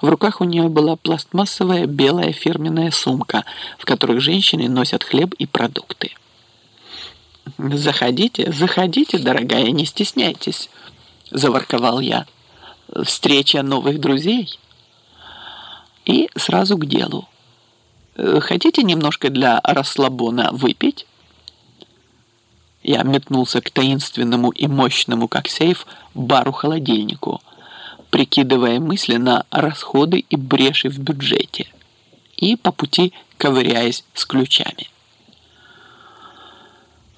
В руках у нее была пластмассовая белая фирменная сумка, в которых женщины носят хлеб и продукты. «Заходите, заходите, дорогая, не стесняйтесь», — заворковал я. «Встреча новых друзей». И сразу к делу. «Хотите немножко для расслабона выпить?» Я метнулся к таинственному и мощному, как сейф, бару-холодильнику, прикидывая мысленно расходы и бреши в бюджете и по пути ковыряясь с ключами.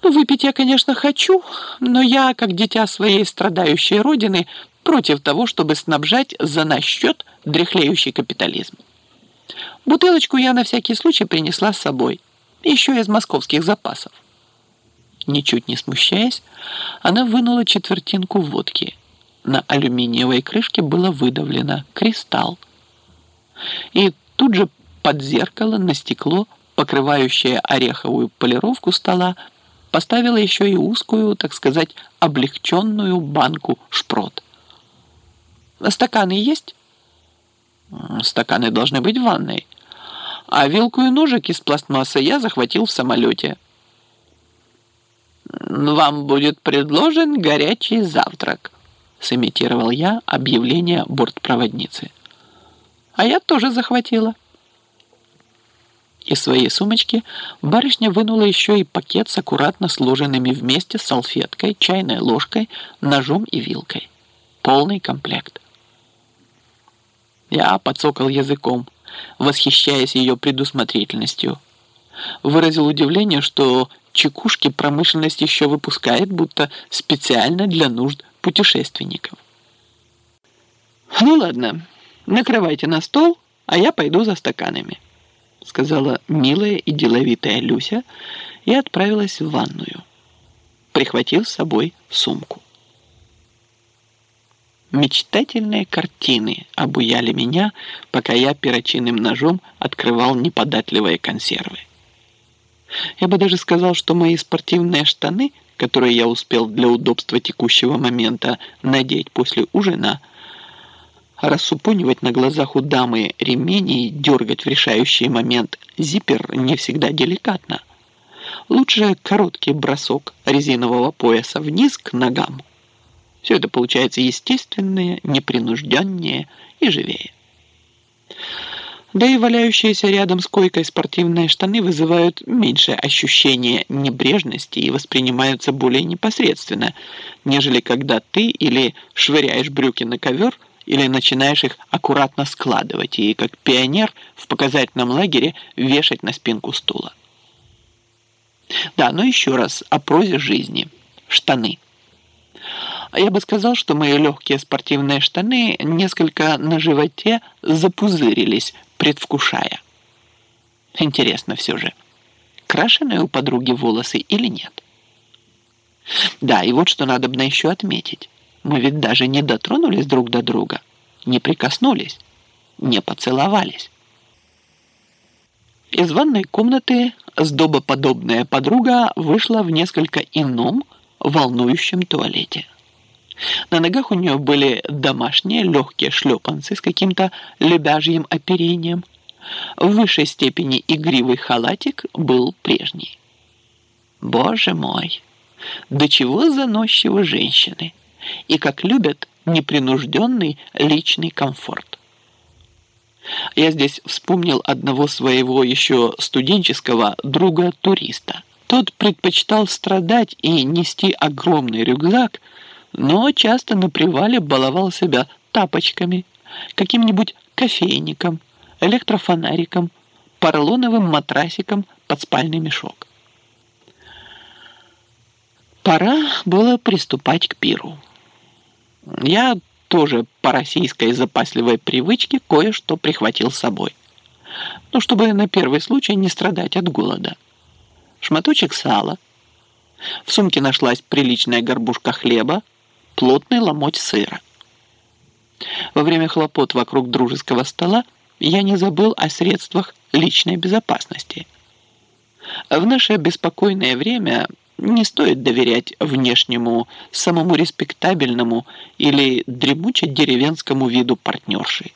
Выпить я, конечно, хочу, но я, как дитя своей страдающей родины, против того, чтобы снабжать за наш счет дряхлеющий капитализм. Бутылочку я на всякий случай принесла с собой, еще из московских запасов. Ничуть не смущаясь, она вынула четвертинку водки. На алюминиевой крышке было выдавлено «Кристалл». И тут же под зеркало на стекло, покрывающее ореховую полировку стола, поставила еще и узкую, так сказать, облегченную банку шпрот. «Стаканы есть?» «Стаканы должны быть в ванной. А вилку и ножик из пластмассы я захватил в самолете». «Вам будет предложен горячий завтрак», — сымитировал я объявление бортпроводницы. «А я тоже захватила». Из своей сумочки барышня вынула еще и пакет с аккуратно сложенными вместе салфеткой, чайной ложкой, ножом и вилкой. Полный комплект. Я подсокал языком, восхищаясь ее предусмотрительностью. Выразил удивление, что чекушки промышленность еще выпускает, будто специально для нужд путешественников. «Ну ладно, накрывайте на стол, а я пойду за стаканами», сказала милая и деловитая Люся и отправилась в ванную, прихватив с собой сумку. Мечтательные картины обуяли меня, пока я перочинным ножом открывал неподатливые консервы. Я бы даже сказал, что мои спортивные штаны, которые я успел для удобства текущего момента надеть после ужина, рассупонивать на глазах у дамы ремень и дергать в решающий момент зиппер не всегда деликатно. Лучше короткий бросок резинового пояса вниз к ногам. Все это получается естественнее, непринужденнее и живее. Да и валяющиеся рядом с койкой спортивные штаны вызывают меньшее ощущение небрежности и воспринимаются более непосредственно, нежели когда ты или швыряешь брюки на ковер, или начинаешь их аккуратно складывать и, как пионер в показательном лагере, вешать на спинку стула. Да, но еще раз о прозе жизни. Штаны. Я бы сказал, что мои легкие спортивные штаны несколько на животе запузырились предвкушая. Интересно все же, крашеные у подруги волосы или нет? Да, и вот что надо бы еще отметить. Мы ведь даже не дотронулись друг до друга, не прикоснулись, не поцеловались. Из ванной комнаты сдобоподобная подруга вышла в несколько ином, волнующем туалете. На ногах у нее были домашние легкие шлепанцы с каким-то лебяжьим оперением. В высшей степени игривый халатик был прежний. Боже мой, до чего заносчивы женщины и как любят непринужденный личный комфорт. Я здесь вспомнил одного своего еще студенческого друга-туриста. Тот предпочитал страдать и нести огромный рюкзак – но часто на привале баловал себя тапочками, каким-нибудь кофейником, электрофонариком, поролоновым матрасиком под спальный мешок. Пора было приступать к пиру. Я тоже по российской запасливой привычке кое-что прихватил с собой. Ну, чтобы на первый случай не страдать от голода. Шматочек сала. В сумке нашлась приличная горбушка хлеба, плотный ломоть сыра. Во время хлопот вокруг дружеского стола я не забыл о средствах личной безопасности. В наше беспокойное время не стоит доверять внешнему, самому респектабельному или дремуче деревенскому виду партнерши.